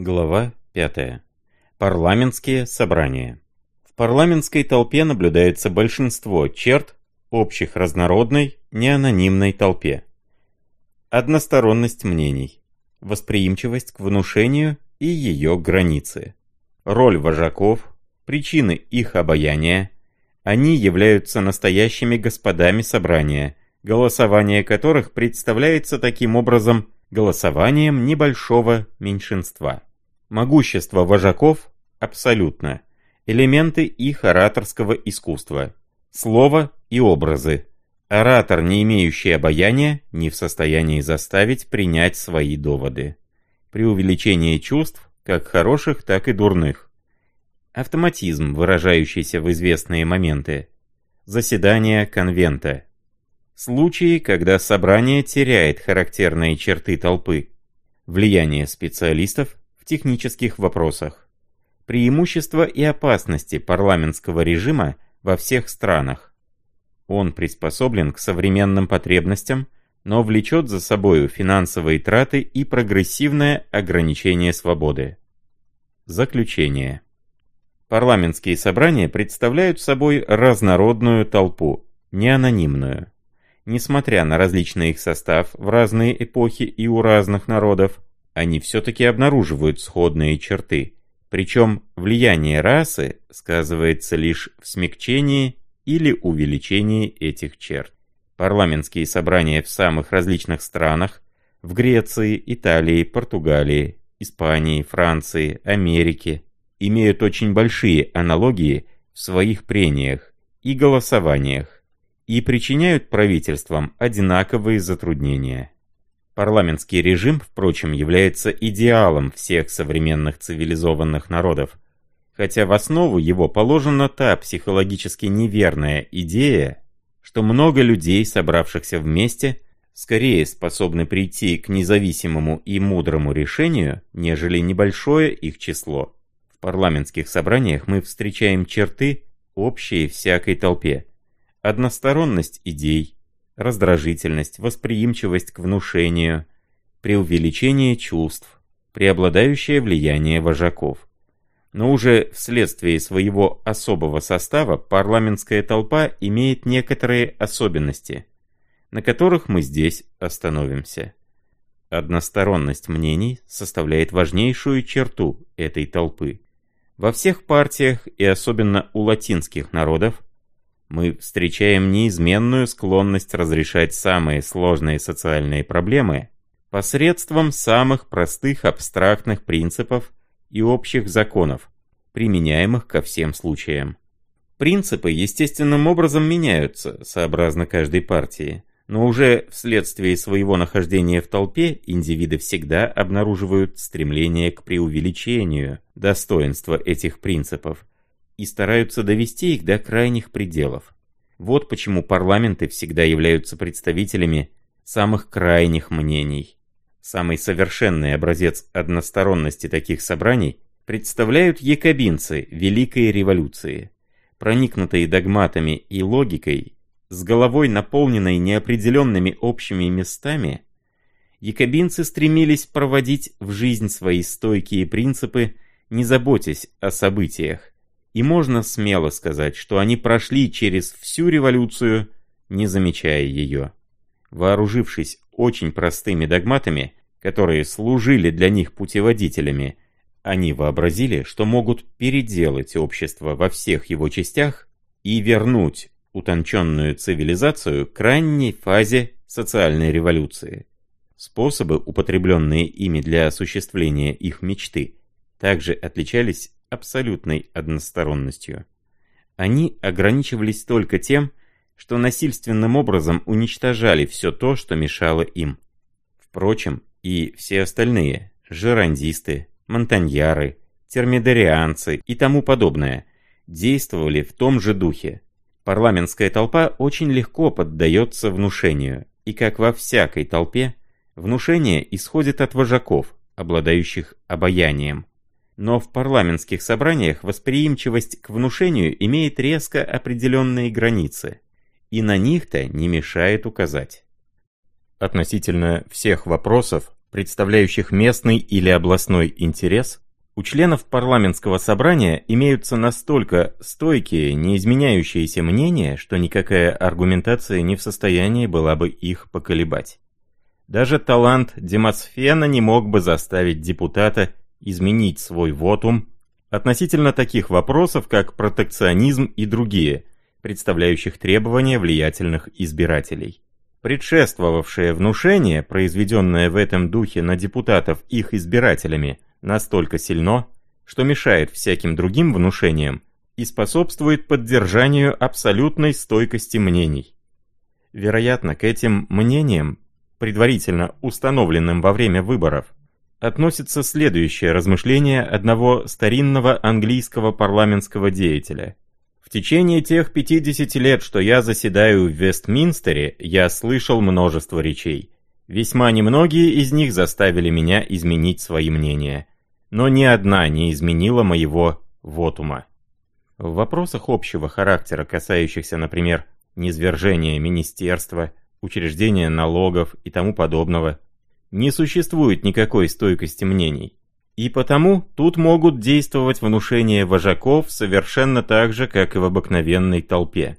Глава 5. Парламентские собрания. В парламентской толпе наблюдается большинство черт, общих разнородной, неанонимной толпе. Односторонность мнений, восприимчивость к внушению и ее границы. Роль вожаков, причины их обаяния. Они являются настоящими господами собрания, голосование которых представляется таким образом голосованием небольшого меньшинства. Могущество вожаков абсолютно. Элементы их ораторского искусства. Слово и образы. Оратор, не имеющий обаяния, не в состоянии заставить принять свои доводы. При увеличении чувств, как хороших, так и дурных. Автоматизм, выражающийся в известные моменты. Заседание конвента. Случаи, когда собрание теряет характерные черты толпы. Влияние специалистов технических вопросах. Преимущества и опасности парламентского режима во всех странах. Он приспособлен к современным потребностям, но влечет за собою финансовые траты и прогрессивное ограничение свободы. Заключение. Парламентские собрания представляют собой разнородную толпу, не анонимную. Несмотря на различный их состав в разные эпохи и у разных народов, они все-таки обнаруживают сходные черты. Причем влияние расы сказывается лишь в смягчении или увеличении этих черт. Парламентские собрания в самых различных странах, в Греции, Италии, Португалии, Испании, Франции, Америке, имеют очень большие аналогии в своих прениях и голосованиях и причиняют правительствам одинаковые затруднения. Парламентский режим, впрочем, является идеалом всех современных цивилизованных народов, хотя в основу его положена та психологически неверная идея, что много людей, собравшихся вместе, скорее способны прийти к независимому и мудрому решению, нежели небольшое их число. В парламентских собраниях мы встречаем черты, общие всякой толпе. Односторонность идей, раздражительность, восприимчивость к внушению, преувеличение чувств, преобладающее влияние вожаков. Но уже вследствие своего особого состава парламентская толпа имеет некоторые особенности, на которых мы здесь остановимся. Односторонность мнений составляет важнейшую черту этой толпы. Во всех партиях и особенно у латинских народов мы встречаем неизменную склонность разрешать самые сложные социальные проблемы посредством самых простых абстрактных принципов и общих законов, применяемых ко всем случаям. Принципы естественным образом меняются, сообразно каждой партии, но уже вследствие своего нахождения в толпе индивиды всегда обнаруживают стремление к преувеличению достоинства этих принципов, и стараются довести их до крайних пределов. Вот почему парламенты всегда являются представителями самых крайних мнений. Самый совершенный образец односторонности таких собраний представляют якобинцы Великой революции. Проникнутые догматами и логикой, с головой наполненной неопределенными общими местами, якобинцы стремились проводить в жизнь свои стойкие принципы, не заботясь о событиях, и можно смело сказать, что они прошли через всю революцию, не замечая ее. Вооружившись очень простыми догматами, которые служили для них путеводителями, они вообразили, что могут переделать общество во всех его частях и вернуть утонченную цивилизацию к ранней фазе социальной революции. Способы, употребленные ими для осуществления их мечты, также отличались абсолютной односторонностью. Они ограничивались только тем, что насильственным образом уничтожали все то, что мешало им. Впрочем, и все остальные – жерандисты, монтаньяры, термидорианцы и тому подобное – действовали в том же духе. Парламентская толпа очень легко поддается внушению, и как во всякой толпе, внушение исходит от вожаков, обладающих обаянием. Но в парламентских собраниях восприимчивость к внушению имеет резко определенные границы, и на них-то не мешает указать. Относительно всех вопросов, представляющих местный или областной интерес, у членов парламентского собрания имеются настолько стойкие, не изменяющиеся мнения, что никакая аргументация не в состоянии была бы их поколебать. Даже талант Демосфена не мог бы заставить депутата изменить свой вотум относительно таких вопросов, как протекционизм и другие, представляющих требования влиятельных избирателей. Предшествовавшее внушение, произведенное в этом духе на депутатов их избирателями, настолько сильно, что мешает всяким другим внушениям и способствует поддержанию абсолютной стойкости мнений. Вероятно, к этим мнениям, предварительно установленным во время выборов, относится следующее размышление одного старинного английского парламентского деятеля. В течение тех 50 лет, что я заседаю в Вестминстере, я слышал множество речей. Весьма немногие из них заставили меня изменить свои мнения. Но ни одна не изменила моего вотума. В вопросах общего характера, касающихся, например, низвержения министерства, учреждения налогов и тому подобного, не существует никакой стойкости мнений. И потому тут могут действовать внушения вожаков совершенно так же, как и в обыкновенной толпе.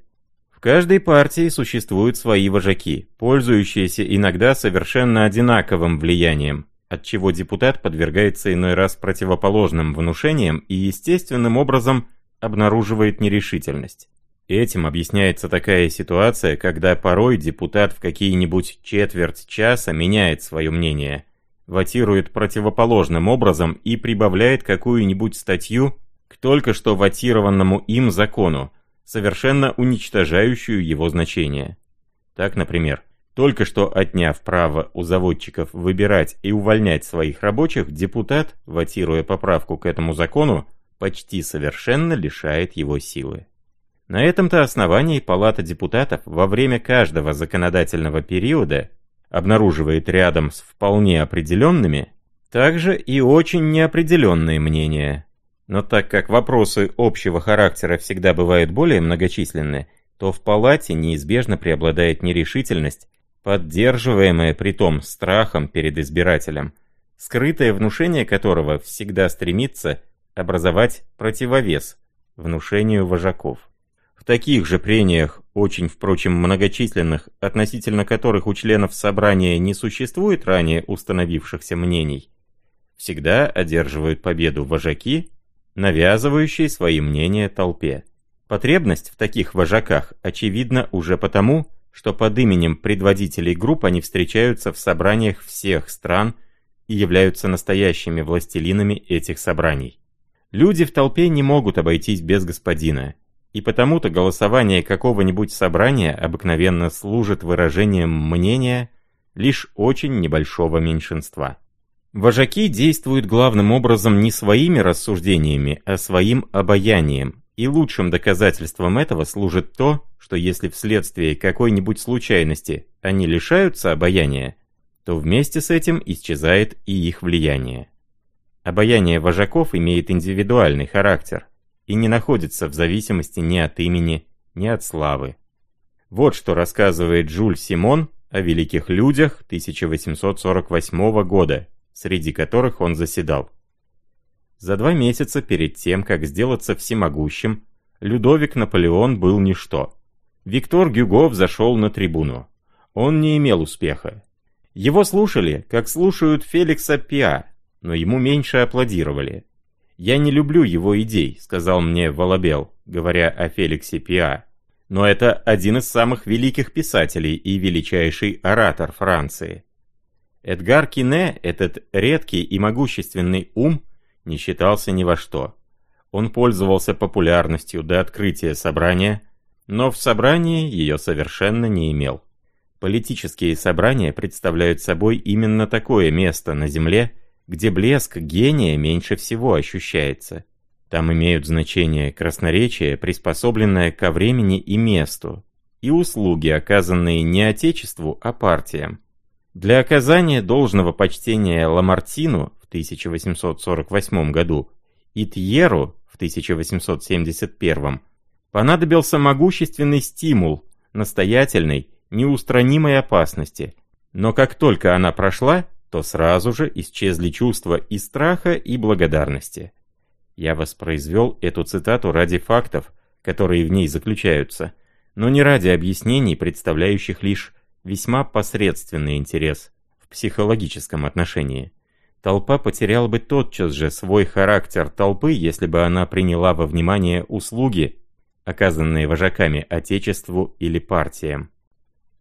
В каждой партии существуют свои вожаки, пользующиеся иногда совершенно одинаковым влиянием, от чего депутат подвергается иной раз противоположным внушениям и естественным образом обнаруживает нерешительность. Этим объясняется такая ситуация, когда порой депутат в какие-нибудь четверть часа меняет свое мнение, ватирует противоположным образом и прибавляет какую-нибудь статью к только что ватированному им закону, совершенно уничтожающую его значение. Так, например, только что отняв право у заводчиков выбирать и увольнять своих рабочих, депутат, ватируя поправку к этому закону, почти совершенно лишает его силы. На этом-то основании Палата депутатов во время каждого законодательного периода обнаруживает рядом с вполне определенными также и очень неопределенные мнения. Но так как вопросы общего характера всегда бывают более многочисленны, то в палате неизбежно преобладает нерешительность, поддерживаемая притом страхом перед избирателем, скрытое внушение которого всегда стремится образовать противовес внушению вожаков. В таких же прениях, очень, впрочем, многочисленных, относительно которых у членов собрания не существует ранее установившихся мнений, всегда одерживают победу вожаки, навязывающие свои мнения толпе. Потребность в таких вожаках очевидна уже потому, что под именем предводителей групп они встречаются в собраниях всех стран и являются настоящими властелинами этих собраний. Люди в толпе не могут обойтись без господина, и потому-то голосование какого-нибудь собрания обыкновенно служит выражением мнения лишь очень небольшого меньшинства. Вожаки действуют главным образом не своими рассуждениями, а своим обаянием, и лучшим доказательством этого служит то, что если вследствие какой-нибудь случайности они лишаются обаяния, то вместе с этим исчезает и их влияние. Обаяние вожаков имеет индивидуальный характер – и не находится в зависимости ни от имени, ни от славы. Вот что рассказывает Жюль Симон о великих людях 1848 года, среди которых он заседал. За два месяца перед тем, как сделаться всемогущим, Людовик Наполеон был ничто. Виктор Гюго взошел на трибуну. Он не имел успеха. Его слушали, как слушают Феликса Пиа, но ему меньше аплодировали. «Я не люблю его идей», — сказал мне Волобел, говоря о Феликсе Пиа. «Но это один из самых великих писателей и величайший оратор Франции». Эдгар Кине, этот редкий и могущественный ум, не считался ни во что. Он пользовался популярностью до открытия собрания, но в собрании ее совершенно не имел. Политические собрания представляют собой именно такое место на Земле, где блеск гения меньше всего ощущается. Там имеют значение красноречие, приспособленное ко времени и месту, и услуги, оказанные не Отечеству, а партиям. Для оказания должного почтения Ламартину в 1848 году и Тьеру в 1871 понадобился могущественный стимул настоятельной, неустранимой опасности. Но как только она прошла, то сразу же исчезли чувства и страха, и благодарности. Я воспроизвел эту цитату ради фактов, которые в ней заключаются, но не ради объяснений, представляющих лишь весьма посредственный интерес в психологическом отношении. Толпа потеряла бы тотчас же свой характер толпы, если бы она приняла во внимание услуги, оказанные вожаками Отечеству или партиям.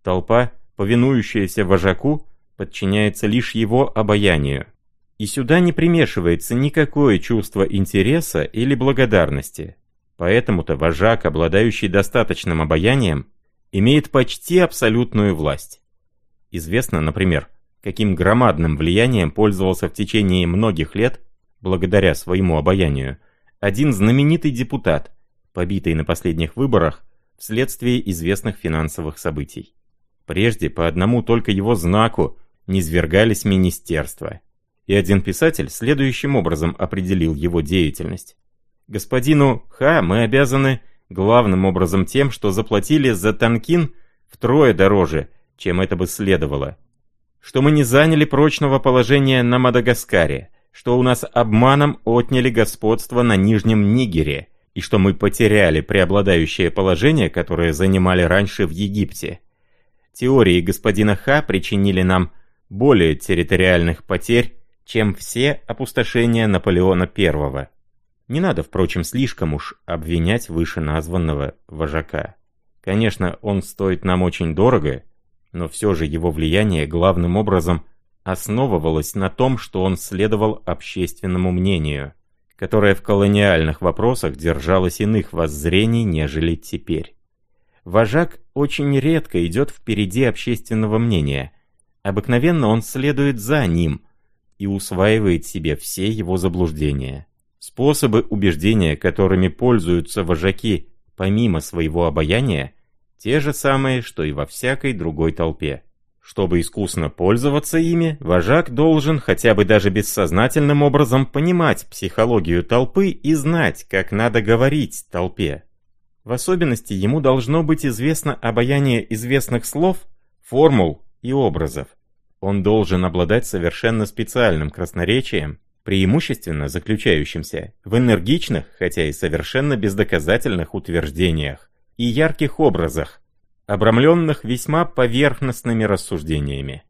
Толпа, повинующаяся вожаку, подчиняется лишь его обаянию. И сюда не примешивается никакое чувство интереса или благодарности. Поэтому-то вожак, обладающий достаточным обаянием, имеет почти абсолютную власть. Известно, например, каким громадным влиянием пользовался в течение многих лет, благодаря своему обаянию, один знаменитый депутат, побитый на последних выборах вследствие известных финансовых событий. Прежде по одному только его знаку низвергались министерства. И один писатель следующим образом определил его деятельность. Господину Х мы обязаны главным образом тем, что заплатили за Танкин втрое дороже, чем это бы следовало. Что мы не заняли прочного положения на Мадагаскаре, что у нас обманом отняли господство на Нижнем Нигере, и что мы потеряли преобладающее положение, которое занимали раньше в Египте. Теории господина Х причинили нам более территориальных потерь, чем все опустошения Наполеона I. Не надо, впрочем, слишком уж обвинять вышеназванного вожака. Конечно, он стоит нам очень дорого, но все же его влияние главным образом основывалось на том, что он следовал общественному мнению, которое в колониальных вопросах держалось иных воззрений, нежели теперь. Вожак очень редко идет впереди общественного мнения. Обыкновенно он следует за ним и усваивает себе все его заблуждения. Способы убеждения, которыми пользуются вожаки помимо своего обаяния, те же самые, что и во всякой другой толпе. Чтобы искусно пользоваться ими, вожак должен хотя бы даже бессознательным образом понимать психологию толпы и знать, как надо говорить толпе. В особенности ему должно быть известно обаяние известных слов, формул и образов. Он должен обладать совершенно специальным красноречием, преимущественно заключающимся в энергичных, хотя и совершенно бездоказательных утверждениях и ярких образах, обрамленных весьма поверхностными рассуждениями.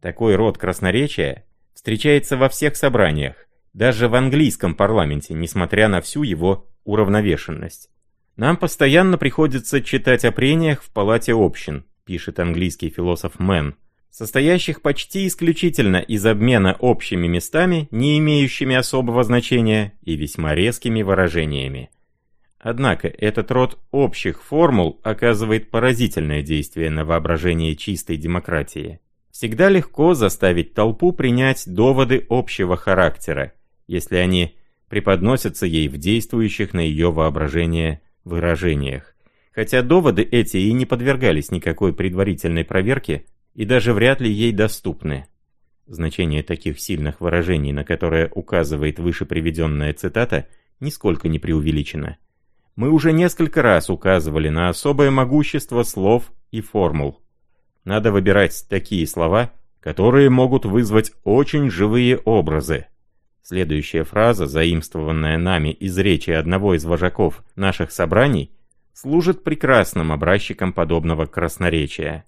Такой род красноречия встречается во всех собраниях, даже в английском парламенте, несмотря на всю его уравновешенность. Нам постоянно приходится читать о прениях в палате общин, пишет английский философ Мэн, состоящих почти исключительно из обмена общими местами, не имеющими особого значения и весьма резкими выражениями. Однако этот род общих формул оказывает поразительное действие на воображение чистой демократии. Всегда легко заставить толпу принять доводы общего характера, если они преподносятся ей в действующих на ее воображение выражениях. Хотя доводы эти и не подвергались никакой предварительной проверке и даже вряд ли ей доступны. Значение таких сильных выражений, на которые указывает выше приведенная цитата, нисколько не преувеличено. Мы уже несколько раз указывали на особое могущество слов и формул. Надо выбирать такие слова, которые могут вызвать очень живые образы, Следующая фраза, заимствованная нами из речи одного из вожаков наших собраний, служит прекрасным образчиком подобного красноречия.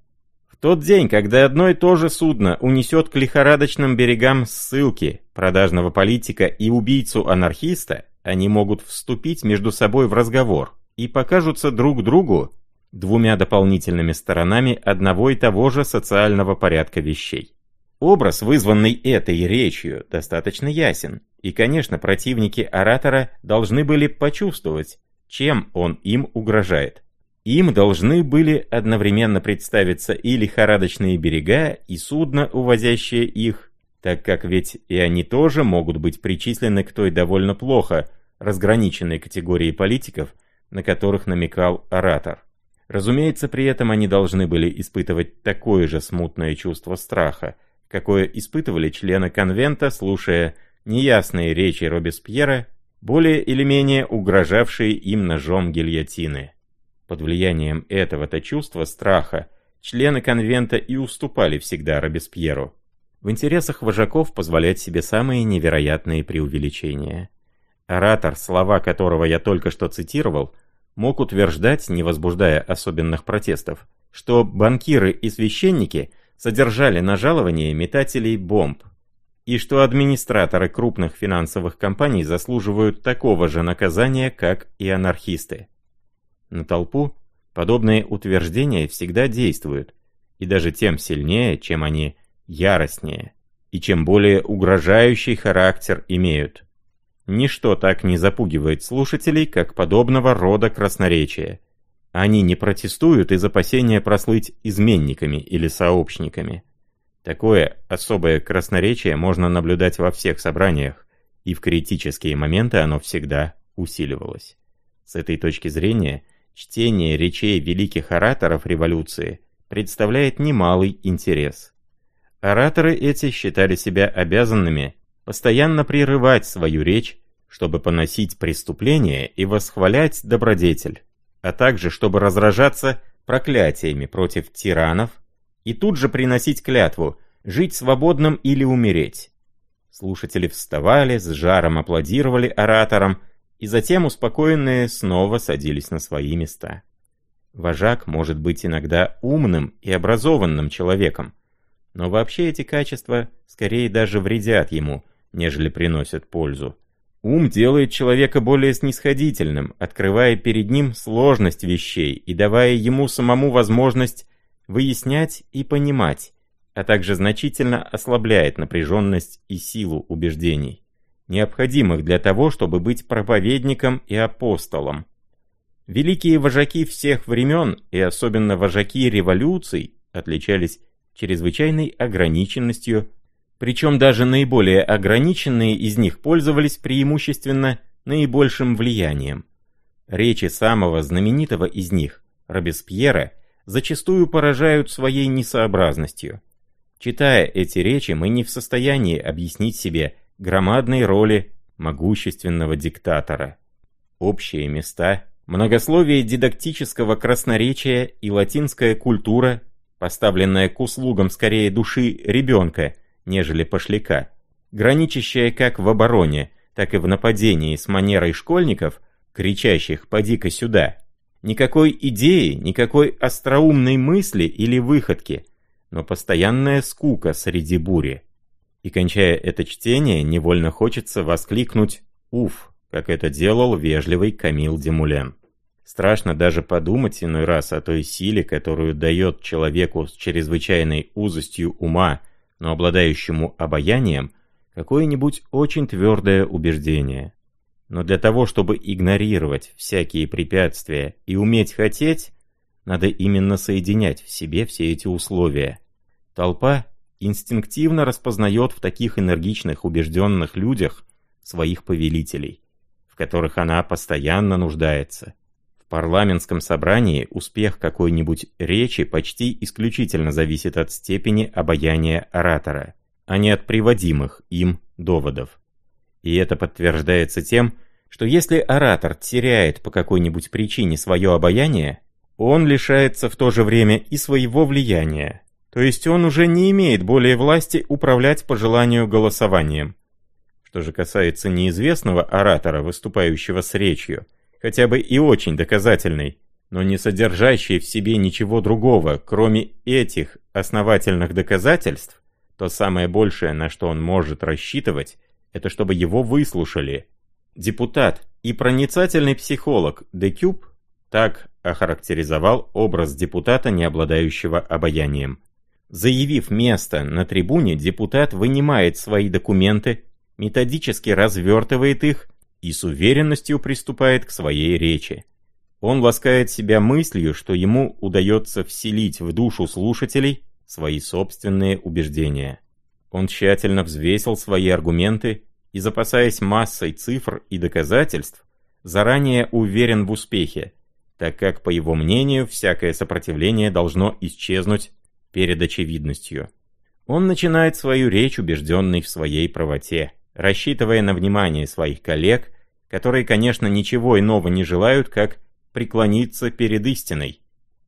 В тот день, когда одно и то же судно унесет к лихорадочным берегам ссылки продажного политика и убийцу-анархиста, они могут вступить между собой в разговор и покажутся друг другу двумя дополнительными сторонами одного и того же социального порядка вещей. Образ, вызванный этой речью, достаточно ясен, и, конечно, противники оратора должны были почувствовать, чем он им угрожает. Им должны были одновременно представиться и лихорадочные берега, и судно, увозящее их, так как ведь и они тоже могут быть причислены к той довольно плохо разграниченной категории политиков, на которых намекал оратор. Разумеется, при этом они должны были испытывать такое же смутное чувство страха, какое испытывали члены конвента, слушая неясные речи Робеспьера, более или менее угрожавшие им ножом гильотины. Под влиянием этого-то чувства страха члены конвента и уступали всегда Робеспьеру. в интересах вожаков позволять себе самые невероятные преувеличения. Оратор, слова которого я только что цитировал, мог утверждать, не возбуждая особенных протестов, что банкиры и священники содержали на жалование метателей бомб, и что администраторы крупных финансовых компаний заслуживают такого же наказания, как и анархисты. На толпу подобные утверждения всегда действуют, и даже тем сильнее, чем они яростнее, и чем более угрожающий характер имеют. Ничто так не запугивает слушателей, как подобного рода красноречие. Они не протестуют из опасения прослыть изменниками или сообщниками. Такое особое красноречие можно наблюдать во всех собраниях, и в критические моменты оно всегда усиливалось. С этой точки зрения, чтение речей великих ораторов революции представляет немалый интерес. Ораторы эти считали себя обязанными постоянно прерывать свою речь, чтобы поносить преступление и восхвалять добродетель, а также чтобы разражаться проклятиями против тиранов и тут же приносить клятву «жить свободным или умереть». Слушатели вставали, с жаром аплодировали ораторам, и затем успокоенные снова садились на свои места. Вожак может быть иногда умным и образованным человеком, но вообще эти качества скорее даже вредят ему, нежели приносят пользу. Ум делает человека более снисходительным, открывая перед ним сложность вещей и давая ему самому возможность выяснять и понимать, а также значительно ослабляет напряженность и силу убеждений, необходимых для того, чтобы быть проповедником и апостолом. Великие вожаки всех времен, и особенно вожаки революций, отличались чрезвычайной ограниченностью, причем даже наиболее ограниченные из них пользовались преимущественно наибольшим влиянием. Речи самого знаменитого из них, Робеспьера, зачастую поражают своей несообразностью. Читая эти речи, мы не в состоянии объяснить себе громадной роли могущественного диктатора. Общие места, многословие дидактического красноречия и латинская культура поставленная к услугам скорее души ребенка, нежели пошляка, граничащая как в обороне, так и в нападении с манерой школьников, кричащих «поди-ка сюда». Никакой идеи, никакой остроумной мысли или выходки, но постоянная скука среди бури. И кончая это чтение, невольно хочется воскликнуть «Уф!», как это делал вежливый Камил Демулен. Страшно даже подумать иной раз о той силе, которую дает человеку с чрезвычайной узостью ума, но обладающему обаянием, какое-нибудь очень твердое убеждение. Но для того, чтобы игнорировать всякие препятствия и уметь хотеть, надо именно соединять в себе все эти условия. Толпа инстинктивно распознает в таких энергичных убежденных людях своих повелителей, в которых она постоянно нуждается парламентском собрании успех какой-нибудь речи почти исключительно зависит от степени обаяния оратора, а не от приводимых им доводов. И это подтверждается тем, что если оратор теряет по какой-нибудь причине свое обаяние, он лишается в то же время и своего влияния, то есть он уже не имеет более власти управлять по желанию голосованием. Что же касается неизвестного оратора, выступающего с речью, хотя бы и очень доказательный, но не содержащий в себе ничего другого, кроме этих основательных доказательств, то самое большее, на что он может рассчитывать, это чтобы его выслушали. Депутат и проницательный психолог Декюб так охарактеризовал образ депутата, не обладающего обаянием. Заявив место на трибуне, депутат вынимает свои документы, методически развертывает их и с уверенностью приступает к своей речи. Он ласкает себя мыслью, что ему удается вселить в душу слушателей свои собственные убеждения. Он тщательно взвесил свои аргументы и, запасаясь массой цифр и доказательств, заранее уверен в успехе, так как, по его мнению, всякое сопротивление должно исчезнуть перед очевидностью. Он начинает свою речь, убежденный в своей правоте рассчитывая на внимание своих коллег, которые, конечно, ничего иного не желают, как преклониться перед истиной.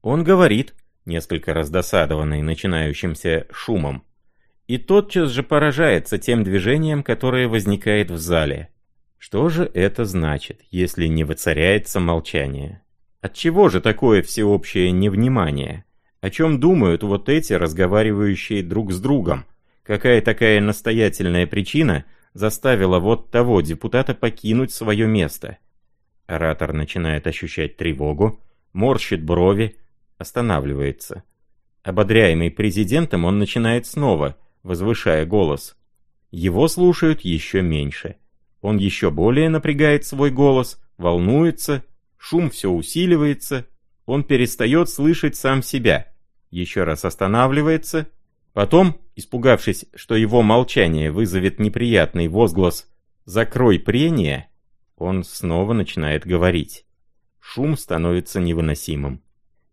Он говорит, несколько раздосадованный начинающимся шумом, и тотчас же поражается тем движением, которое возникает в зале. Что же это значит, если не воцаряется молчание? Отчего же такое всеобщее невнимание? О чем думают вот эти, разговаривающие друг с другом? Какая такая настоятельная причина заставила вот того депутата покинуть свое место? Оратор начинает ощущать тревогу, морщит брови, останавливается. Ободряемый президентом, он начинает снова, возвышая голос. Его слушают еще меньше. Он еще более напрягает свой голос, волнуется, шум все усиливается, он перестает слышать сам себя, еще раз останавливается, потом, испугавшись, что его молчание вызовет неприятный возглас «Закрой прение», он снова начинает говорить. Шум становится невыносимым.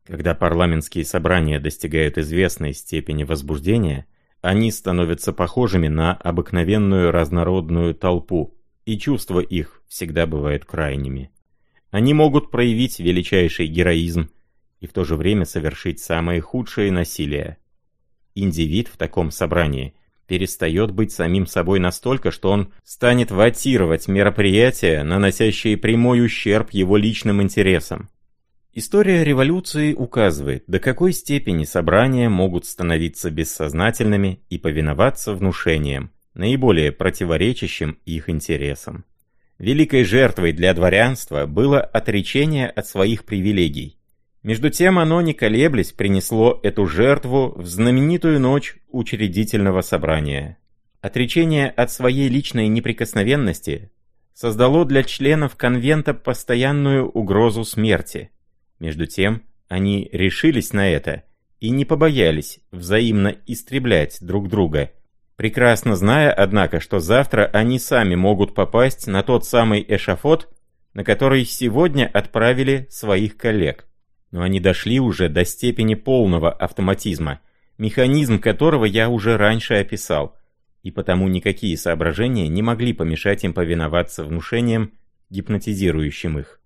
Когда парламентские собрания достигают известной степени возбуждения, они становятся похожими на обыкновенную разнородную толпу, и чувства их всегда бывают крайними. Они могут проявить величайший героизм и в то же время совершить самое худшее насилие. Индивид в таком собрании перестает быть самим собой настолько, что он станет ватировать мероприятия, наносящие прямой ущерб его личным интересам. История революции указывает, до какой степени собрания могут становиться бессознательными и повиноваться внушениям, наиболее противоречащим их интересам. Великой жертвой для дворянства было отречение от своих привилегий. Между тем оно, не колеблясь, принесло эту жертву в знаменитую ночь учредительного собрания. Отречение от своей личной неприкосновенности создало для членов конвента постоянную угрозу смерти. Между тем, они решились на это и не побоялись взаимно истреблять друг друга, прекрасно зная, однако, что завтра они сами могут попасть на тот самый эшафот, на который сегодня отправили своих коллег но они дошли уже до степени полного автоматизма, механизм которого я уже раньше описал, и потому никакие соображения не могли помешать им повиноваться внушениям, гипнотизирующим их.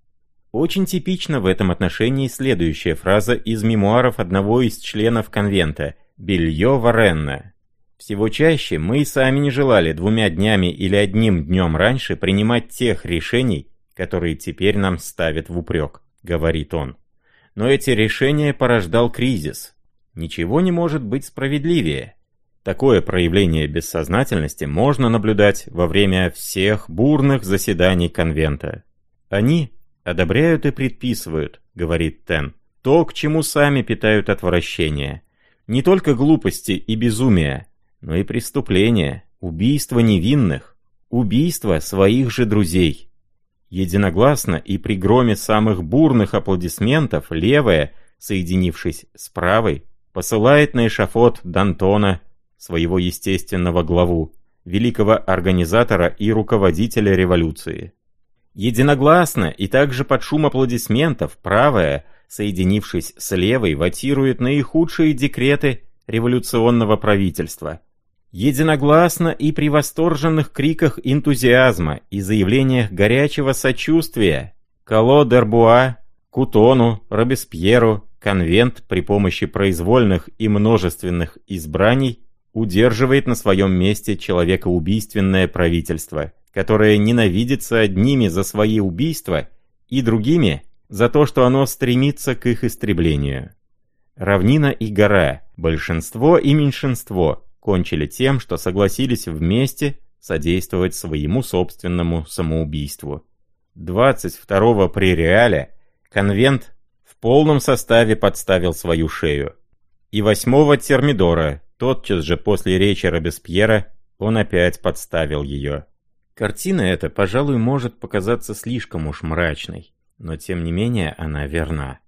Очень типично в этом отношении следующая фраза из мемуаров одного из членов конвента, Белье Варенна. Всего чаще мы и сами не желали двумя днями или одним днем раньше принимать тех решений, которые теперь нам ставят в упрек, говорит он но эти решения порождал кризис. Ничего не может быть справедливее. Такое проявление бессознательности можно наблюдать во время всех бурных заседаний конвента. Они одобряют и предписывают, говорит Тен, то, к чему сами питают отвращение. Не только глупости и безумие, но и преступления, убийства невинных, убийства своих же друзей. Единогласно и при громе самых бурных аплодисментов левая, соединившись с правой, посылает на эшафот Д'Антона, своего естественного главу, великого организатора и руководителя революции. Единогласно и также под шум аплодисментов правая, соединившись с левой, ватирует наихудшие декреты революционного правительства – единогласно и при восторженных криках энтузиазма и заявлениях горячего сочувствия Кало Дербуа, Кутону, Робеспьеру, конвент при помощи произвольных и множественных избраний удерживает на своем месте человекоубийственное правительство, которое ненавидится одними за свои убийства и другими за то, что оно стремится к их истреблению. Равнина и гора, большинство и меньшинство, кончили тем, что согласились вместе содействовать своему собственному самоубийству. 22-го при Реале конвент в полном составе подставил свою шею. И 8-го Термидора, тотчас же после речи Робеспьера, он опять подставил ее. Картина эта, пожалуй, может показаться слишком уж мрачной, но тем не менее она верна.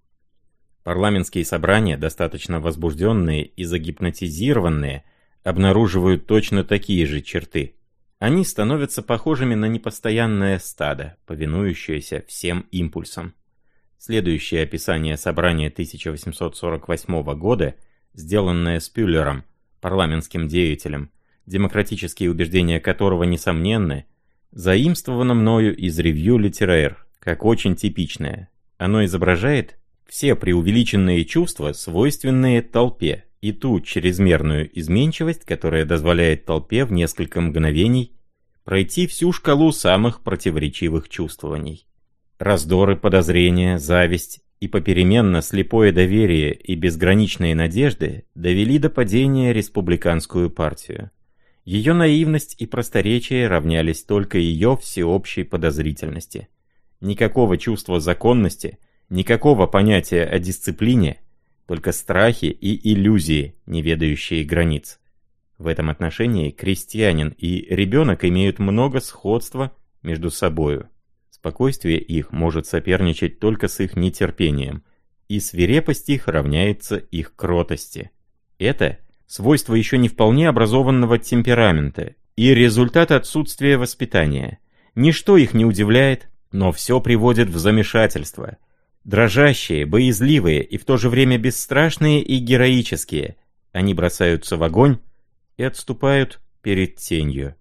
Парламентские собрания, достаточно возбужденные и загипнотизированные, обнаруживают точно такие же черты. Они становятся похожими на непостоянное стадо, повинующееся всем импульсам. Следующее описание собрания 1848 года, сделанное Спюллером, парламентским деятелем, демократические убеждения которого несомненны, заимствовано мною из ревью литерейр, как очень типичное. Оно изображает все преувеличенные чувства, свойственные толпе, и ту чрезмерную изменчивость, которая дозволяет толпе в несколько мгновений пройти всю шкалу самых противоречивых чувствований. Раздоры, подозрения, зависть и попеременно слепое доверие и безграничные надежды довели до падения республиканскую партию. Ее наивность и просторечие равнялись только ее всеобщей подозрительности. Никакого чувства законности, никакого понятия о дисциплине, только страхи и иллюзии, не ведающие границ. В этом отношении крестьянин и ребенок имеют много сходства между собою. Спокойствие их может соперничать только с их нетерпением, и свирепость их равняется их кротости. Это свойство еще не вполне образованного темперамента и результат отсутствия воспитания. Ничто их не удивляет, но все приводит в замешательство. Дрожащие, боязливые и в то же время бесстрашные и героические, они бросаются в огонь и отступают перед тенью.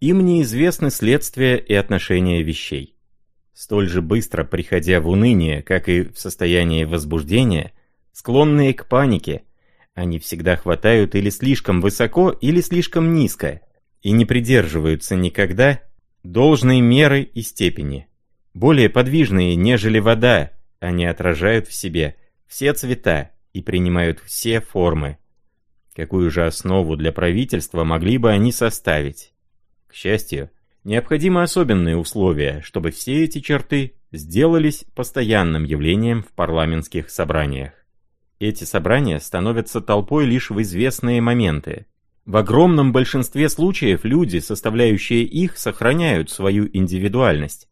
Им неизвестны следствия и отношения вещей столь же быстро приходя в уныние, как и в состоянии возбуждения, склонные к панике, они всегда хватают или слишком высоко, или слишком низко, и не придерживаются никогда должной меры и степени. Более подвижные, нежели вода, они отражают в себе все цвета и принимают все формы. Какую же основу для правительства могли бы они составить? К счастью, Необходимы особенные условия, чтобы все эти черты сделались постоянным явлением в парламентских собраниях. Эти собрания становятся толпой лишь в известные моменты. В огромном большинстве случаев люди, составляющие их, сохраняют свою индивидуальность.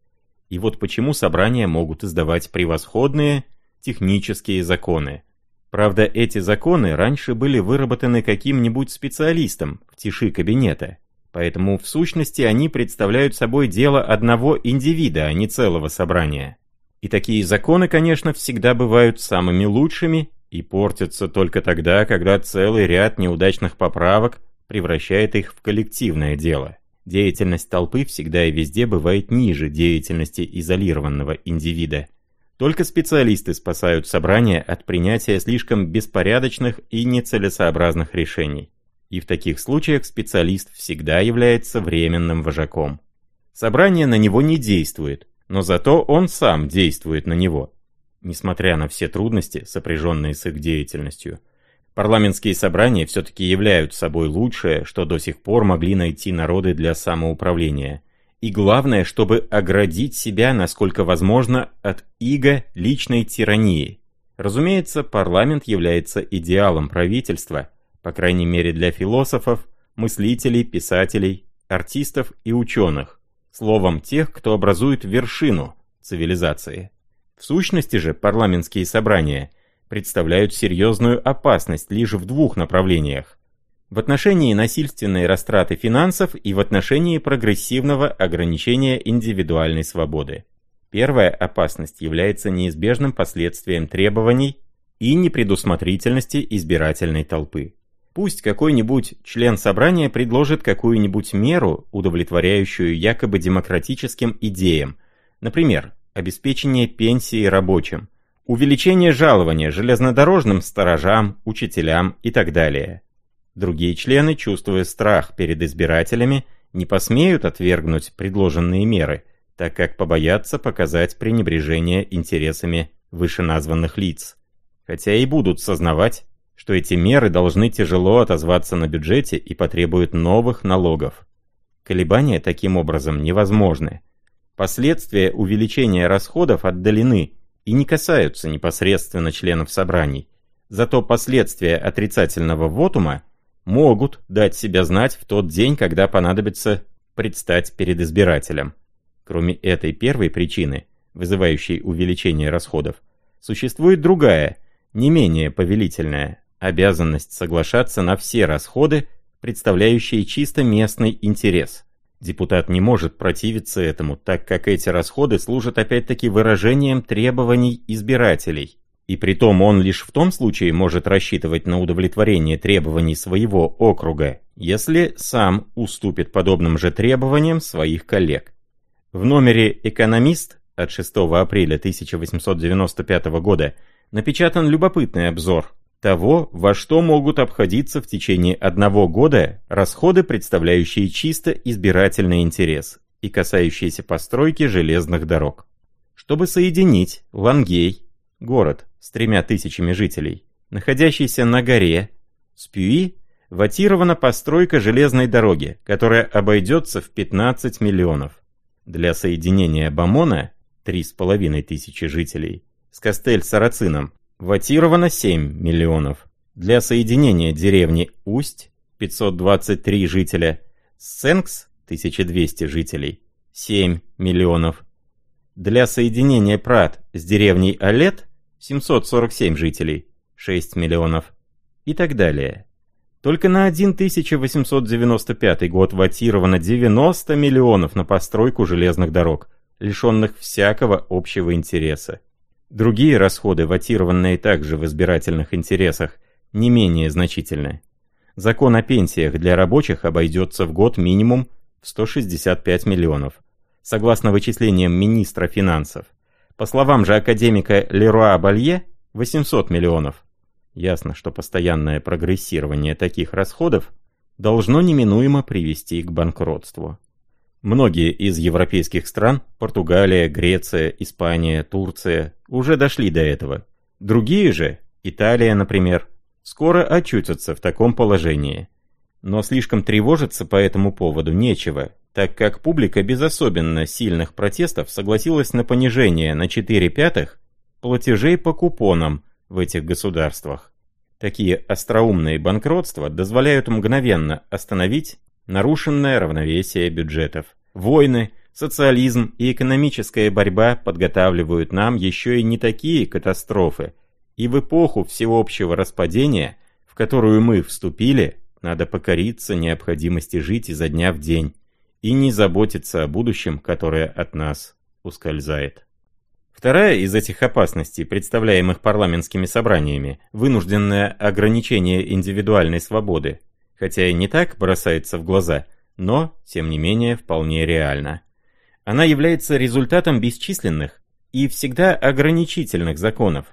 И вот почему собрания могут издавать превосходные технические законы. Правда, эти законы раньше были выработаны каким-нибудь специалистом в тиши кабинета. Поэтому в сущности они представляют собой дело одного индивида, а не целого собрания. И такие законы, конечно, всегда бывают самыми лучшими и портятся только тогда, когда целый ряд неудачных поправок превращает их в коллективное дело. Деятельность толпы всегда и везде бывает ниже деятельности изолированного индивида. Только специалисты спасают собрание от принятия слишком беспорядочных и нецелесообразных решений и в таких случаях специалист всегда является временным вожаком. Собрание на него не действует, но зато он сам действует на него. Несмотря на все трудности, сопряженные с их деятельностью, парламентские собрания все-таки являются собой лучшее, что до сих пор могли найти народы для самоуправления. И главное, чтобы оградить себя, насколько возможно, от иго личной тирании. Разумеется, парламент является идеалом правительства – по крайней мере для философов, мыслителей, писателей, артистов и ученых, словом тех, кто образует вершину цивилизации. В сущности же парламентские собрания представляют серьезную опасность лишь в двух направлениях. В отношении насильственной растраты финансов и в отношении прогрессивного ограничения индивидуальной свободы. Первая опасность является неизбежным последствием требований и непредусмотрительности избирательной толпы. Пусть какой-нибудь член собрания предложит какую-нибудь меру, удовлетворяющую якобы демократическим идеям, например, обеспечение пенсии рабочим, увеличение жалования железнодорожным сторожам, учителям и так далее. Другие члены, чувствуя страх перед избирателями, не посмеют отвергнуть предложенные меры, так как побоятся показать пренебрежение интересами вышеназванных лиц, хотя и будут сознавать, что эти меры должны тяжело отозваться на бюджете и потребуют новых налогов. Колебания таким образом невозможны. Последствия увеличения расходов отдалены и не касаются непосредственно членов собраний. Зато последствия отрицательного вотума могут дать себя знать в тот день, когда понадобится предстать перед избирателем. Кроме этой первой причины, вызывающей увеличение расходов, существует другая, не менее повелительная, обязанность соглашаться на все расходы, представляющие чисто местный интерес. Депутат не может противиться этому, так как эти расходы служат опять-таки выражением требований избирателей. И притом он лишь в том случае может рассчитывать на удовлетворение требований своего округа, если сам уступит подобным же требованиям своих коллег. В номере «Экономист» от 6 апреля 1895 года напечатан любопытный обзор того, во что могут обходиться в течение одного года расходы, представляющие чисто избирательный интерес и касающиеся постройки железных дорог. Чтобы соединить Лангей, город с тремя тысячами жителей, находящийся на горе, с Пюи, ватирована постройка железной дороги, которая обойдется в 15 миллионов. Для соединения Бамона, 3,5 тысячи жителей, с Кастель-Сарацином, ватировано 7 миллионов. Для соединения деревни Усть, 523 жителя, Сенкс, 1200 жителей, 7 миллионов. Для соединения Прат с деревней Алет, 747 жителей, 6 миллионов. И так далее. Только на 1895 год ватировано 90 миллионов на постройку железных дорог, лишенных всякого общего интереса. Другие расходы, ватированные также в избирательных интересах, не менее значительны. Закон о пенсиях для рабочих обойдется в год минимум в 165 миллионов, согласно вычислениям министра финансов. По словам же академика Леруа Балье, 800 миллионов. Ясно, что постоянное прогрессирование таких расходов должно неминуемо привести к банкротству. Многие из европейских стран, Португалия, Греция, Испания, Турция, уже дошли до этого. Другие же, Италия, например, скоро очутятся в таком положении. Но слишком тревожиться по этому поводу нечего, так как публика без особенно сильных протестов согласилась на понижение на 4 пятых платежей по купонам в этих государствах. Такие остроумные банкротства дозволяют мгновенно остановить нарушенное равновесие бюджетов. Войны, социализм и экономическая борьба подготавливают нам еще и не такие катастрофы, и в эпоху всеобщего распадения, в которую мы вступили, надо покориться необходимости жить изо дня в день и не заботиться о будущем, которое от нас ускользает. Вторая из этих опасностей, представляемых парламентскими собраниями, вынужденное ограничение индивидуальной свободы, хотя и не так бросается в глаза, но, тем не менее, вполне реально. Она является результатом бесчисленных и всегда ограничительных законов,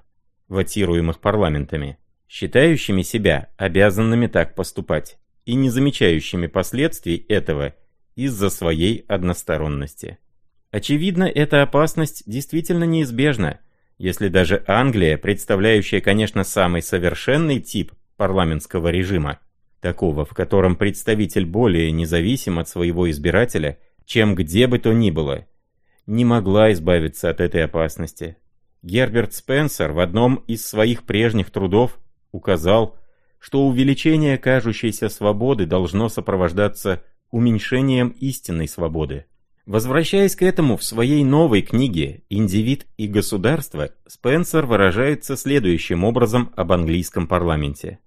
ватируемых парламентами, считающими себя обязанными так поступать и не замечающими последствий этого из-за своей односторонности. Очевидно, эта опасность действительно неизбежна, если даже Англия, представляющая, конечно, самый совершенный тип парламентского режима, такого, в котором представитель более независим от своего избирателя, чем где бы то ни было, не могла избавиться от этой опасности. Герберт Спенсер в одном из своих прежних трудов указал, что увеличение кажущейся свободы должно сопровождаться уменьшением истинной свободы. Возвращаясь к этому в своей новой книге «Индивид и государство», Спенсер выражается следующим образом об английском парламенте.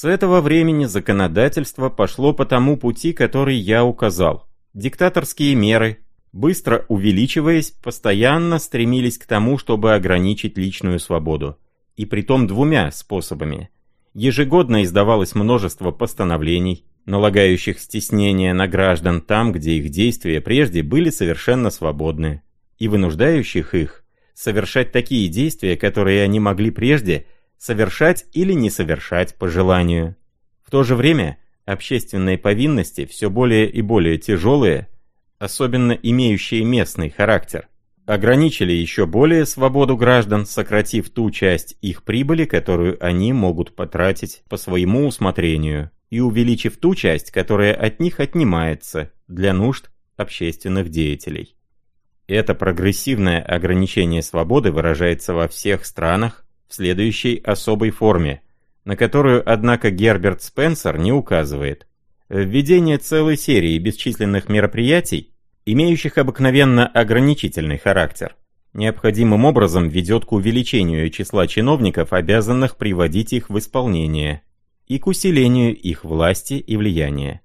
С этого времени законодательство пошло по тому пути, который я указал. Диктаторские меры, быстро увеличиваясь, постоянно стремились к тому, чтобы ограничить личную свободу. И притом двумя способами. Ежегодно издавалось множество постановлений, налагающих стеснение на граждан там, где их действия прежде были совершенно свободны, и вынуждающих их совершать такие действия, которые они могли прежде совершать или не совершать по желанию. В то же время общественные повинности все более и более тяжелые, особенно имеющие местный характер, ограничили еще более свободу граждан, сократив ту часть их прибыли, которую они могут потратить по своему усмотрению и увеличив ту часть, которая от них отнимается для нужд общественных деятелей. Это прогрессивное ограничение свободы выражается во всех странах в следующей особой форме, на которую, однако, Герберт Спенсер не указывает. Введение целой серии бесчисленных мероприятий, имеющих обыкновенно ограничительный характер, необходимым образом ведет к увеличению числа чиновников, обязанных приводить их в исполнение и к усилению их власти и влияния.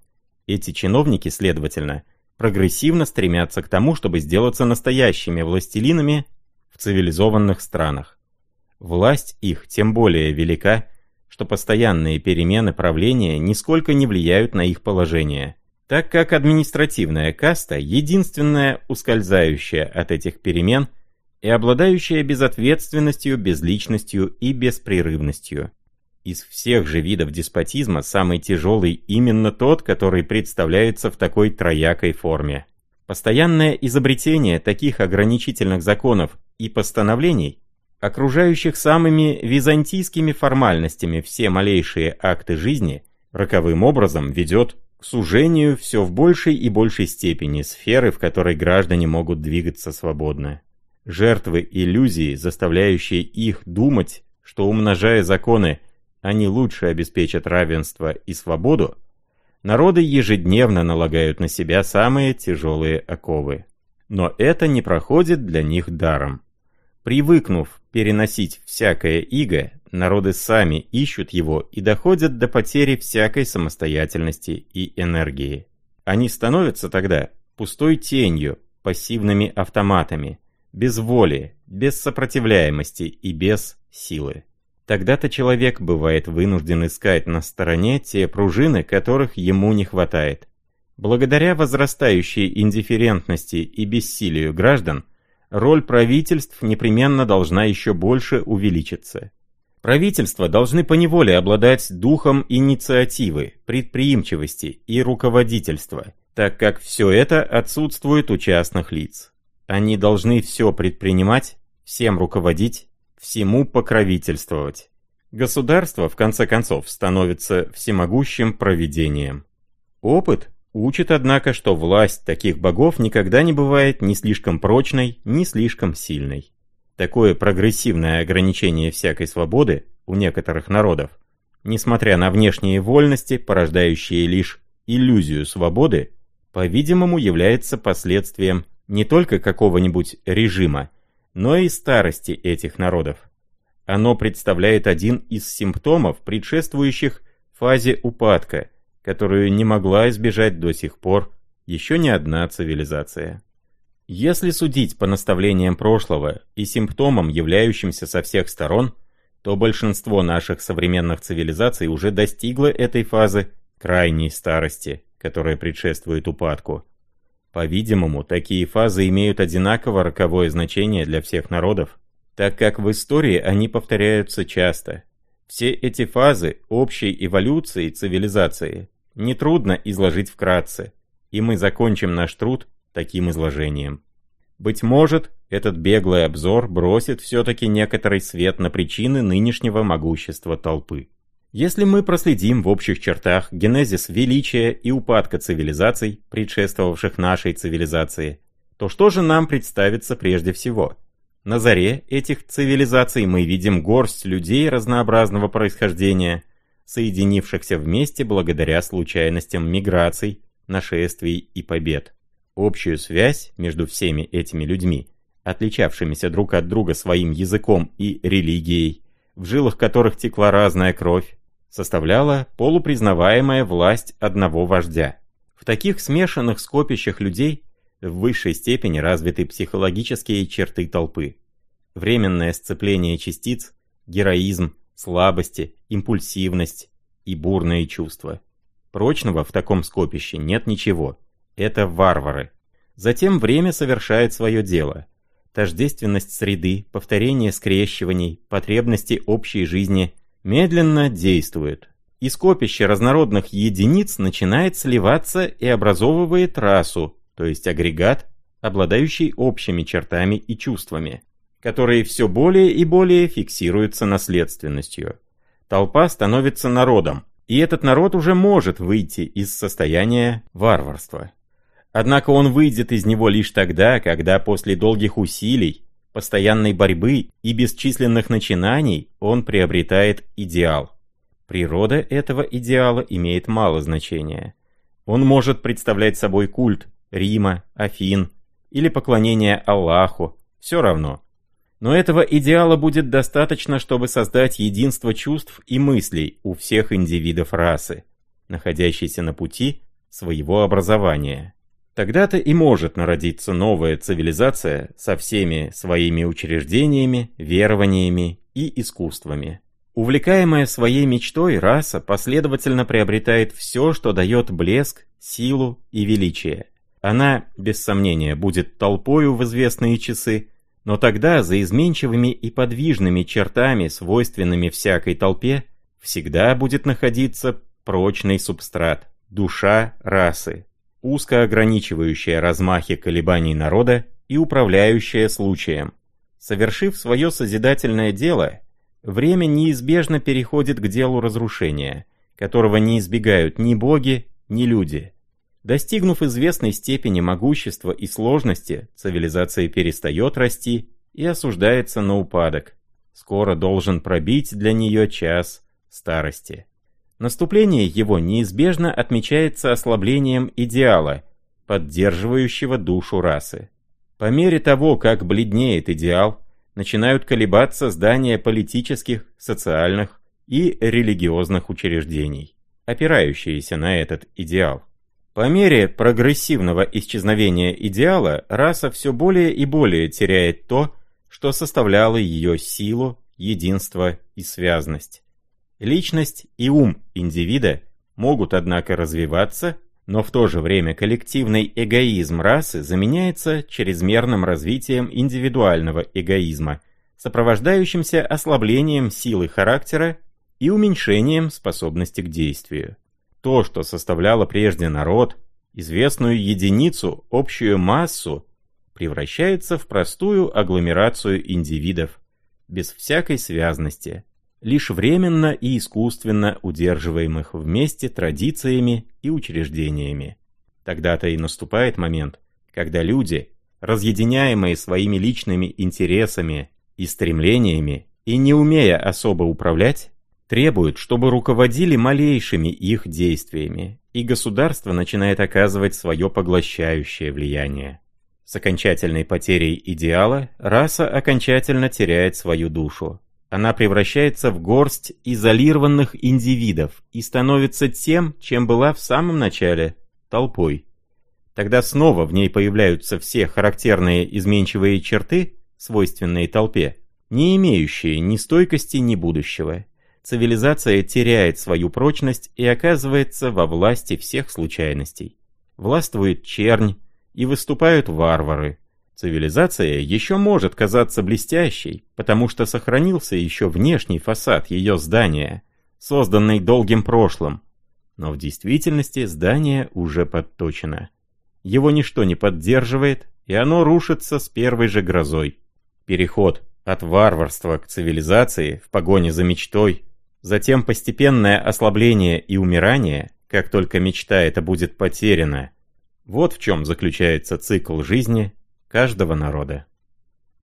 Эти чиновники, следовательно, прогрессивно стремятся к тому, чтобы сделаться настоящими властелинами в цивилизованных странах. Власть их тем более велика, что постоянные перемены правления нисколько не влияют на их положение, так как административная каста единственная ускользающая от этих перемен и обладающая безответственностью, безличностью и беспрерывностью. Из всех же видов деспотизма самый тяжелый именно тот, который представляется в такой троякой форме. Постоянное изобретение таких ограничительных законов и постановлений, окружающих самыми византийскими формальностями все малейшие акты жизни, роковым образом ведет к сужению все в большей и большей степени сферы, в которой граждане могут двигаться свободно. Жертвы иллюзии, заставляющие их думать, что умножая законы, они лучше обеспечат равенство и свободу, народы ежедневно налагают на себя самые тяжелые оковы. Но это не проходит для них даром. Привыкнув переносить всякое иго, народы сами ищут его и доходят до потери всякой самостоятельности и энергии. Они становятся тогда пустой тенью, пассивными автоматами, без воли, без сопротивляемости и без силы. Тогда-то человек бывает вынужден искать на стороне те пружины, которых ему не хватает. Благодаря возрастающей индифферентности и бессилию граждан, роль правительств непременно должна еще больше увеличиться. Правительства должны поневоле обладать духом инициативы, предприимчивости и руководительства, так как все это отсутствует у частных лиц. Они должны все предпринимать, всем руководить всему покровительствовать. Государство, в конце концов, становится всемогущим провидением. Опыт учит, однако, что власть таких богов никогда не бывает ни слишком прочной, ни слишком сильной. Такое прогрессивное ограничение всякой свободы у некоторых народов, несмотря на внешние вольности, порождающие лишь иллюзию свободы, по-видимому является последствием не только какого-нибудь режима, но и старости этих народов. Оно представляет один из симптомов, предшествующих фазе упадка, которую не могла избежать до сих пор еще ни одна цивилизация. Если судить по наставлениям прошлого и симптомам, являющимся со всех сторон, то большинство наших современных цивилизаций уже достигло этой фазы крайней старости, которая предшествует упадку. По-видимому, такие фазы имеют одинаково роковое значение для всех народов, так как в истории они повторяются часто. Все эти фазы общей эволюции цивилизации нетрудно изложить вкратце, и мы закончим наш труд таким изложением. Быть может, этот беглый обзор бросит все-таки некоторый свет на причины нынешнего могущества толпы. Если мы проследим в общих чертах генезис величия и упадка цивилизаций, предшествовавших нашей цивилизации, то что же нам представится прежде всего? На заре этих цивилизаций мы видим горсть людей разнообразного происхождения, соединившихся вместе благодаря случайностям миграций, нашествий и побед. Общую связь между всеми этими людьми, отличавшимися друг от друга своим языком и религией, в жилах которых текла разная кровь, составляла полупризнаваемая власть одного вождя. В таких смешанных скопищах людей в высшей степени развиты психологические черты толпы. Временное сцепление частиц, героизм, слабости, импульсивность и бурные чувства. Прочного в таком скопище нет ничего. Это варвары. Затем время совершает свое дело. Тождественность среды, повторение скрещиваний, потребности общей жизни медленно действует. И скопище разнородных единиц начинает сливаться и образовывает расу, то есть агрегат, обладающий общими чертами и чувствами, которые все более и более фиксируются наследственностью. Толпа становится народом, и этот народ уже может выйти из состояния варварства. Однако он выйдет из него лишь тогда, когда после долгих усилий постоянной борьбы и бесчисленных начинаний он приобретает идеал. Природа этого идеала имеет мало значения. Он может представлять собой культ Рима, Афин или поклонение Аллаху, все равно. Но этого идеала будет достаточно, чтобы создать единство чувств и мыслей у всех индивидов расы, находящейся на пути своего образования. Тогда-то и может народиться новая цивилизация со всеми своими учреждениями, верованиями и искусствами. Увлекаемая своей мечтой, раса последовательно приобретает все, что дает блеск, силу и величие. Она, без сомнения, будет толпою в известные часы, но тогда за изменчивыми и подвижными чертами, свойственными всякой толпе, всегда будет находиться прочный субстрат, душа расы, узко ограничивающая размахи колебаний народа и управляющая случаем. Совершив свое созидательное дело, время неизбежно переходит к делу разрушения, которого не избегают ни боги, ни люди. Достигнув известной степени могущества и сложности, цивилизация перестает расти и осуждается на упадок. Скоро должен пробить для нее час старости. Наступление его неизбежно отмечается ослаблением идеала, поддерживающего душу расы. По мере того, как бледнеет идеал, начинают колебаться здания политических, социальных и религиозных учреждений, опирающиеся на этот идеал. По мере прогрессивного исчезновения идеала, раса все более и более теряет то, что составляло ее силу, единство и связность. Личность и ум индивида могут, однако, развиваться, но в то же время коллективный эгоизм расы заменяется чрезмерным развитием индивидуального эгоизма, сопровождающимся ослаблением силы характера и уменьшением способности к действию. То, что составляло прежде народ, известную единицу, общую массу, превращается в простую агломерацию индивидов, без всякой связности, лишь временно и искусственно удерживаемых вместе традициями и учреждениями. Тогда-то и наступает момент, когда люди, разъединяемые своими личными интересами и стремлениями, и не умея особо управлять, требуют, чтобы руководили малейшими их действиями, и государство начинает оказывать свое поглощающее влияние. С окончательной потерей идеала раса окончательно теряет свою душу. Она превращается в горсть изолированных индивидов и становится тем, чем была в самом начале – толпой. Тогда снова в ней появляются все характерные изменчивые черты, свойственные толпе, не имеющие ни стойкости, ни будущего. Цивилизация теряет свою прочность и оказывается во власти всех случайностей. Властвует чернь, и выступают варвары. Цивилизация еще может казаться блестящей, потому что сохранился еще внешний фасад ее здания, созданный долгим прошлым. Но в действительности здание уже подточено. Его ничто не поддерживает, и оно рушится с первой же грозой. Переход от варварства к цивилизации в погоне за мечтой, затем постепенное ослабление и умирание, как только мечта эта будет потеряна, вот в чем заключается цикл жизни каждого народа.